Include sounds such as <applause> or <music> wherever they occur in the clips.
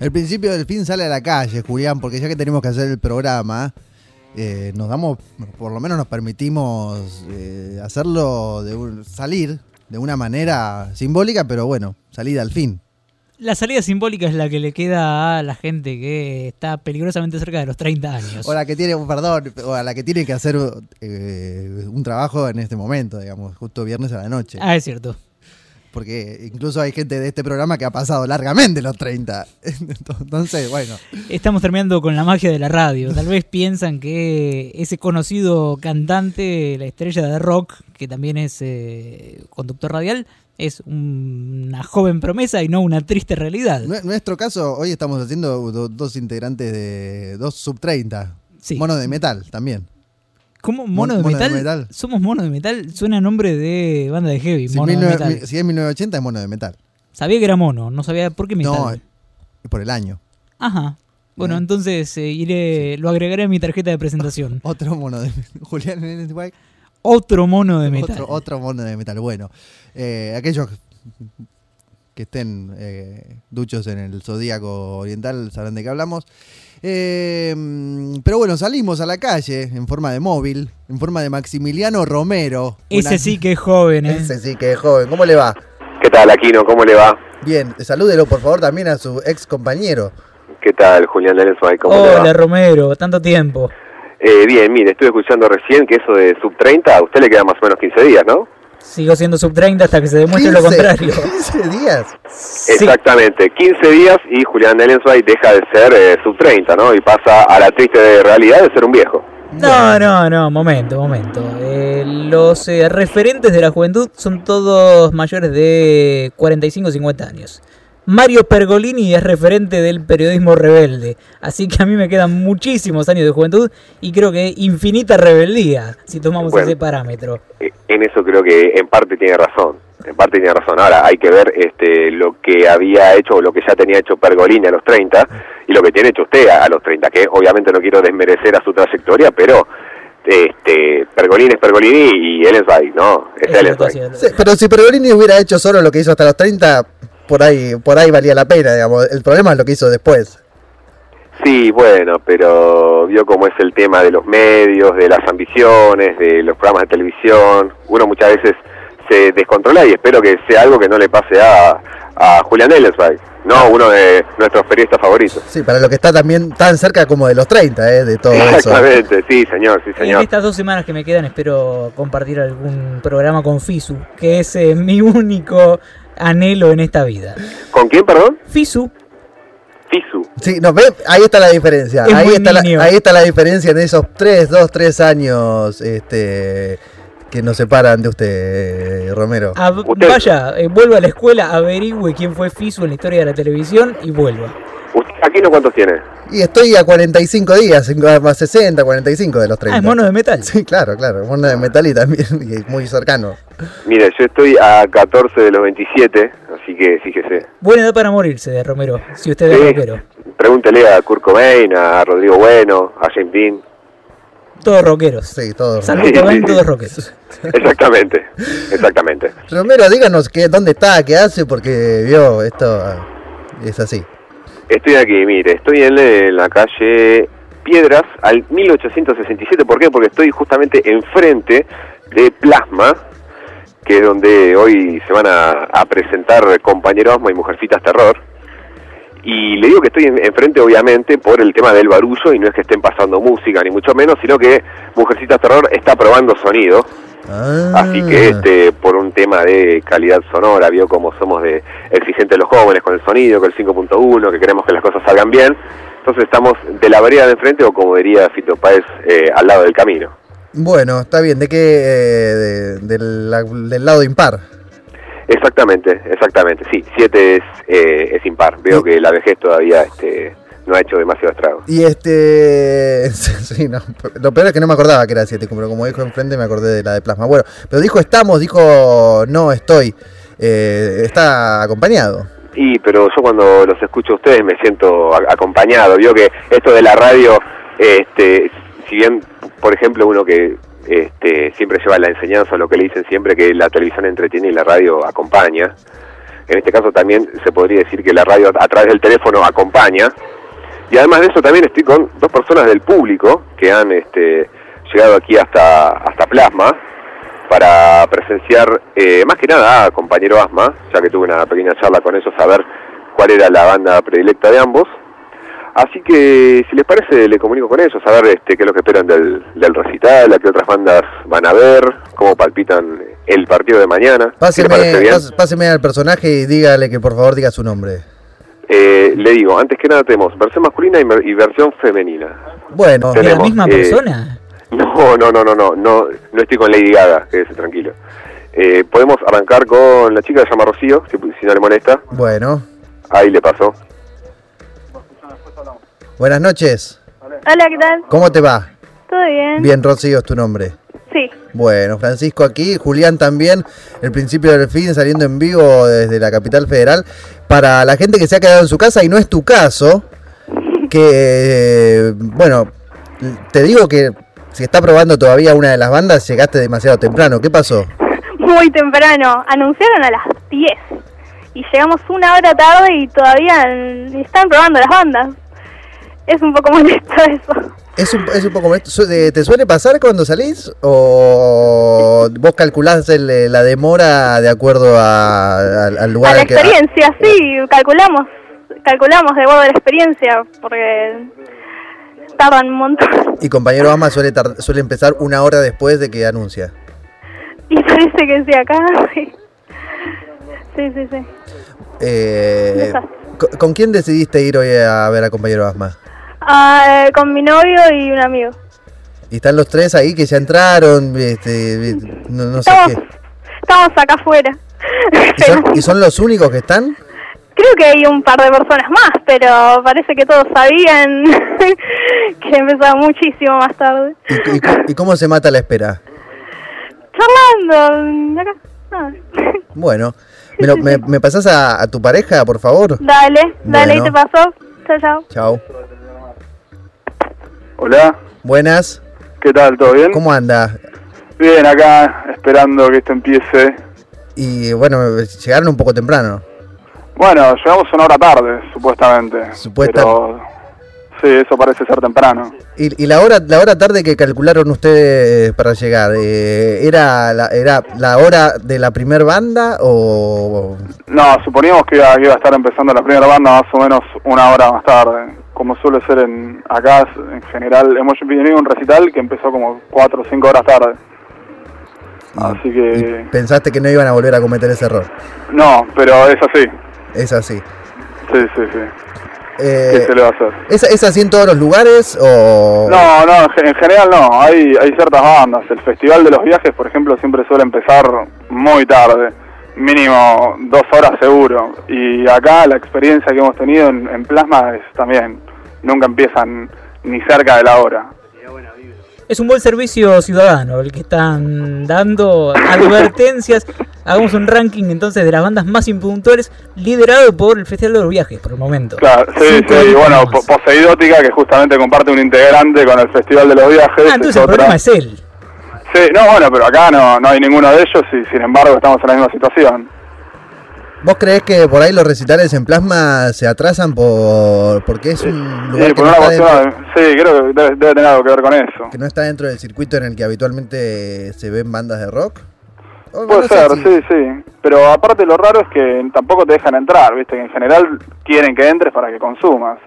El principio del fin sale a la calle, Julián, porque ya que tenemos que hacer el programa, eh, nos damos, por lo menos nos permitimos eh, hacerlo, de un- salir de una manera simbólica, pero bueno, salida al fin. La salida simbólica es la que le queda a la gente que está peligrosamente cerca de los 30 años. O la que tiene, perdón, o a la que tiene que hacer eh, un trabajo en este momento, digamos, justo viernes a la noche. Ah, es cierto. Porque incluso hay gente de este programa que ha pasado largamente los 30. <laughs> Entonces, bueno. Estamos terminando con la magia de la radio. Tal vez piensan que ese conocido cantante, la estrella de rock, que también es eh, conductor radial, es un- una joven promesa y no una triste realidad. En nuestro caso, hoy estamos haciendo do- dos integrantes de dos sub 30. Sí. Mono de metal también. ¿Cómo? ¿Mono, de, Mono de metal? metal. Somos mono de metal. Suena nombre de banda de heavy. Si, mono de 19 metal. si es 1980 es mono de metal. Sabía que era mono, no sabía por qué metal. No, por el año. Ajá. Bueno, Bien. entonces eh, iré, lo agregaré a mi tarjeta de presentación. <laughs> Otro mono de <laughs> Julián Neneswag, Otro mono de metal. Otro, otro mono de metal. Bueno, eh, aquellos que estén eh, duchos en el zodíaco oriental sabrán de qué hablamos. Eh, pero bueno, salimos a la calle en forma de móvil, en forma de Maximiliano Romero. Ese Una- sí que es joven, ¿eh? Ese sí que es joven. ¿Cómo le va? ¿Qué tal, Aquino? ¿Cómo le va? Bien, salúdelo por favor también a su ex compañero. ¿Qué tal, Julián Lenzo? ¿Cómo le Hola, va? Romero, tanto tiempo. Eh, bien, mire, estuve escuchando recién que eso de sub 30, a usted le quedan más o menos 15 días, ¿no? Sigo siendo sub 30 hasta que se demuestre lo 15, contrario. 15 días. Sí. Exactamente, 15 días y Julián Ellensway deja de ser eh, sub 30, ¿no? Y pasa a la triste realidad de ser un viejo. No, no, no, momento, momento. Eh, los eh, referentes de la juventud son todos mayores de 45 o 50 años. Mario Pergolini es referente del periodismo rebelde, así que a mí me quedan muchísimos años de juventud y creo que infinita rebeldía, si tomamos Bueno. ese parámetro. Eh, En eso creo que en parte tiene razón. En parte tiene razón. Ahora hay que ver este, lo que había hecho o lo que ya tenía hecho Pergolini a los 30 y lo que tiene hecho usted a, a los 30, que obviamente no quiero desmerecer a su trayectoria, pero este, Pergolini es Pergolini y ¿no? Es Es cierto, Ellensway. es. Sí, pero si Pergolini hubiera hecho solo lo que hizo hasta los 30, por ahí, por ahí valía la pena, digamos. El problema es lo que hizo después. Sí, bueno, pero vio cómo es el tema de los medios, de las ambiciones, de los programas de televisión. Uno muchas veces se descontrola y espero que sea algo que no le pase a, a Julián Ellensway, no uno de nuestros periodistas favoritos. Sí, para lo que está también tan cerca como de los 30, ¿eh? De todo eso. Exactamente, sí, señor, sí, En señor. estas dos semanas que me quedan espero compartir algún programa con Fisu, que es eh, mi único anhelo en esta vida. ¿Con quién, perdón? Fisu, Fisu. Sí, no, ve, ahí está la diferencia. Es Ahí muy está, la, niño. ahí está la diferencia en esos 3, 2, 3 años este, que nos separan de usted, Romero. a- Usted- vaya, eh, vuelva a la escuela, averigüe quién fue Fisu en la historia de la televisión y vuelva. ¿Usted aquí no cuántos tiene? Y estoy a 45 días, a 60, 45 de los 30. Ah, es mono de metal. Sí, claro, claro. Mono de metal y también <laughs> y muy cercano. Mire, yo estoy a 14 de los 27, así que fíjese. Buena edad para morirse de Romero, si usted es Sí. rockero. Pregúntele a Kurt Cobain, a Rodrigo Bueno, a James Dean. Todos rockeros. Sí, todo. Salvo Sí, Cobain, sí, sí. todos rockeros. <laughs> Exactamente, exactamente. Romero, díganos qué, dónde está, qué hace, porque vio, esto es así. Estoy aquí, mire, estoy en, la calle Piedras al 1867. ¿Por qué? Porque estoy justamente enfrente de Plasma, que es donde hoy se van a, presentar Compañero Asmo y Mujercitas Terror. Y le digo que estoy en- enfrente, obviamente, por el tema del barullo, y no es que estén pasando música, ni mucho menos, sino que Mujercitas Terror está probando sonido. Ah, Así que este, por un tema de calidad sonora, vio como somos de exigentes los jóvenes con el sonido, con el 5.1, que queremos que las cosas salgan bien. Entonces estamos de la vereda de enfrente o como diría Fito Páez, eh, al lado del camino. Bueno, está bien. ¿De qué? eh, de- del, la- del lado impar. Exactamente, exactamente. Sí, 7 es, eh, es impar. Veo Sí. que la vejez todavía este, no ha hecho demasiado estrago. Y este. <laughs> Sí, no, lo peor es que no me acordaba que era 7, pero como dijo enfrente me acordé de la de plasma. Bueno, pero dijo estamos, dijo no estoy. Eh, está acompañado. Y pero yo cuando los escucho a ustedes me siento acompañado. Vio que esto de la radio, este, si bien, por ejemplo, uno que este, siempre lleva la enseñanza, lo que le dicen siempre que la televisión entretiene y la radio acompaña. en este caso también se podría decir que la radio a través del teléfono acompaña. Y además de eso también estoy con dos personas del público que han este, llegado aquí hasta, hasta Plasma para presenciar eh, más que nada a compañero Asma, ya que tuve una pequeña charla con ellos a ver cuál era la banda predilecta de ambos. Así que, si les parece, le comunico con ellos, a ver este, qué es lo que esperan del, del recital, a qué otras bandas van a ver, cómo palpitan el partido de mañana. ¿Qué les parece Páseme, páseme al personaje y dígale que por favor diga su nombre. Eh, le digo, antes que nada tenemos versión masculina y, versión femenina. Bueno, ¿Es la misma eh, persona? <laughs> No, no, no, no, no, no, no estoy con Lady Gaga, quédese tranquilo. Eh, podemos arrancar con la chica que se llama Rocío, si, si no le molesta. bueno. Ahí le pasó. Buenas noches. Hola, ¿qué tal? ¿Cómo te va? ¿Todo bien? Bien, Rocío es tu nombre. Sí. Bueno, Francisco aquí, Julián también, el principio del fin saliendo en vivo desde la capital federal. Para la gente que se ha quedado en su casa y no es tu caso, que, bueno, te digo que si está probando todavía una de las bandas, llegaste demasiado temprano. ¿Qué pasó? Muy temprano. Anunciaron a las 10. Y llegamos una hora tarde y todavía están probando las bandas. Es un poco <laughs> molesto eso. ¿Es un, es un poco molesto. De- ¿Te suele pasar cuando salís? ¿O vos calculás el- la demora de acuerdo a- al- al lugar A la al que- experiencia, sí. Calculamos. Calculamos de acuerdo a la experiencia. Porque tardan un montón. Y compañero Ama suele, suele empezar una hora después de que anuncia. Y parece que sí, acá. Sí, sí, sí. sí. Eh, Desastre. ¿con, con quién decidiste ir hoy a ver a compañero Asma? Ah, con mi novio y un amigo. Y están los tres ahí que ya entraron, este, no, no sé qué. estamos acá afuera. ¿Y son, <laughs> y son los únicos que están? Creo que hay un par de personas más, pero parece que todos sabían <laughs> que empezaba muchísimo más tarde. ¿Y, y cómo se mata la espera? Charlando, acá. Ah. <laughs> Bueno, ¿me, lo- me, me pasás a, a tu pareja, por favor? Dale, dale, Bueno. ¿y te pasó? Chao, chao. Chao. Hola, Buenas, ¿qué tal? ¿Todo bien? ¿cómo anda? Bien, acá esperando que esto empiece. Y bueno, llegaron un poco temprano. Bueno, llegamos una hora tarde, supuestamente. Supuesta- Pero sí, eso parece ser temprano. ¿Y, y la hora la hora tarde que calcularon ustedes para llegar? eh, ¿era, la, ¿Era la hora de la primer banda o...? No, suponíamos que iba, que iba a estar empezando la primera banda más o menos una hora más tarde. Como suele ser en acá, en general, hemos venido a un recital que empezó como cuatro o cinco horas tarde. Así y que... pensaste que no iban a volver a cometer ese error? No, pero es así. Es así. Sí, sí, sí. Eh, ¿Qué se le va a hacer? ¿es, ¿Es así en todos los lugares o...? No, no, en general no. Hay, hay ciertas bandas. El Festival de los Viajes, por ejemplo, siempre suele empezar muy tarde. Mínimo dos horas seguro. Y acá la experiencia que hemos tenido en, en Plasma es también. Nunca empiezan ni cerca de la hora. Es un buen servicio ciudadano el que están dando advertencias. <laughs> Hagamos un ranking entonces de las bandas más impuntuales, liderado por el Festival de los Viajes por el momento. Claro, sí, Cinco sí. años Bueno, Poseidótica, que justamente comparte un integrante con el Festival de los Viajes. Ah, entonces es el otra. problema es él. Sí, no, bueno, pero acá no, no hay ninguno de ellos y sin embargo estamos en la misma situación. ¿Vos creés que por ahí los recitales en plasma se atrasan por porque es un lugar Sí, que por no, una está dentro, sí, creo que debe, debe tener algo que ver con eso. que no está dentro del circuito en el que habitualmente se ven bandas de rock? O Puede no ser, si- sí, sí. Pero aparte lo raro es que tampoco te dejan entrar, ¿viste? Que en general quieren que entres para que consumas.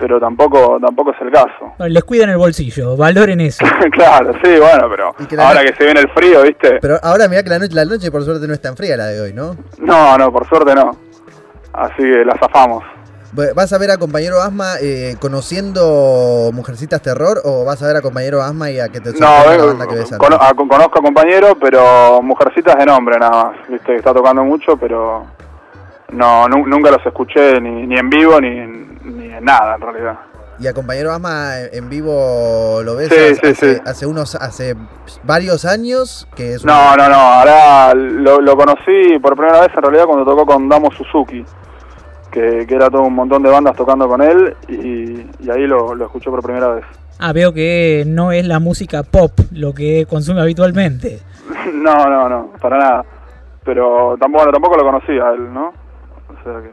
Pero tampoco tampoco es el caso. Bueno, les cuidan el bolsillo, valoren eso. <laughs> claro, sí, bueno, pero que ahora que se viene el frío, ¿viste? Pero ahora mira que la noche, la noche por suerte no es tan fría la de hoy, ¿no? No, no, por suerte no. Así que la zafamos. ¿Vas a ver a compañero Asma eh, conociendo Mujercitas Terror o vas a ver a compañero Asma y a que te No, la banda que ves cono- a- conozco a compañero, pero Mujercitas de nombre nada más, ¿viste? Que está tocando mucho, pero no, nu- nunca los escuché ni, ni en vivo ni, ni en nada en realidad. Y a compañero Asma en vivo lo ves Sí, hace, sí, hace- sí. hace unos hace varios años que es un- No, no, no, ahora lo, lo conocí por primera vez en realidad cuando tocó con Damo Suzuki, que, que era todo un montón de bandas tocando con él y, y ahí lo, lo escuché por primera vez. Ah, veo que no es la música pop lo que consume habitualmente. <laughs> no, no, no, para nada. pero tampoco, bueno, tampoco lo conocía a él, ¿no? O sea que,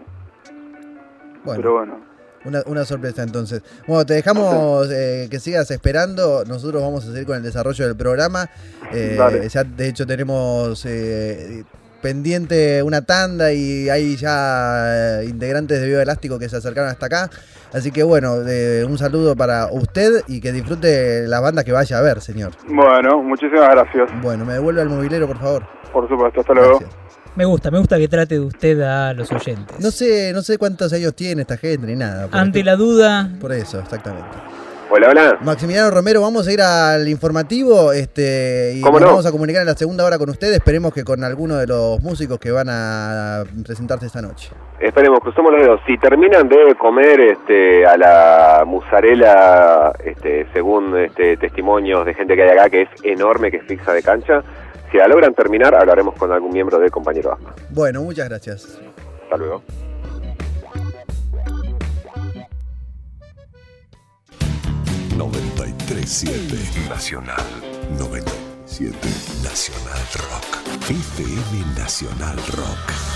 Bueno, pero bueno. Una, una sorpresa entonces. Bueno, te dejamos eh, que sigas esperando. Nosotros vamos a seguir con el desarrollo del programa. Eh, ya de hecho tenemos eh, pendiente una tanda y hay ya eh, integrantes de Viva Elástico que se acercaron hasta acá. Así que bueno, un saludo para usted y que disfrute la banda que vaya a ver, señor. Bueno, muchísimas gracias. Bueno, me devuelve al movilero, por favor. Por supuesto, hasta luego. Gracias. Me gusta, me gusta que trate de usted a los oyentes. No sé, no sé cuántos años tiene esta gente ni nada. Ante la duda, Por eso, exactamente. Hola, hola. Maximiliano Romero, vamos a ir al informativo este, y ¿Cómo nos no? vamos a comunicar en la segunda hora con ustedes. Esperemos que con alguno de los músicos que van a presentarse esta noche. Esperemos, cruzamos los dedos. Si terminan de comer este, a la musarela, este, según este, testimonios de gente que hay acá, que es enorme, que es fixa de cancha, si la logran terminar, hablaremos con algún miembro del compañero ASMA. Bueno, muchas gracias. Hasta luego. Nacional 97 Nacional Rock FM Nacional Rock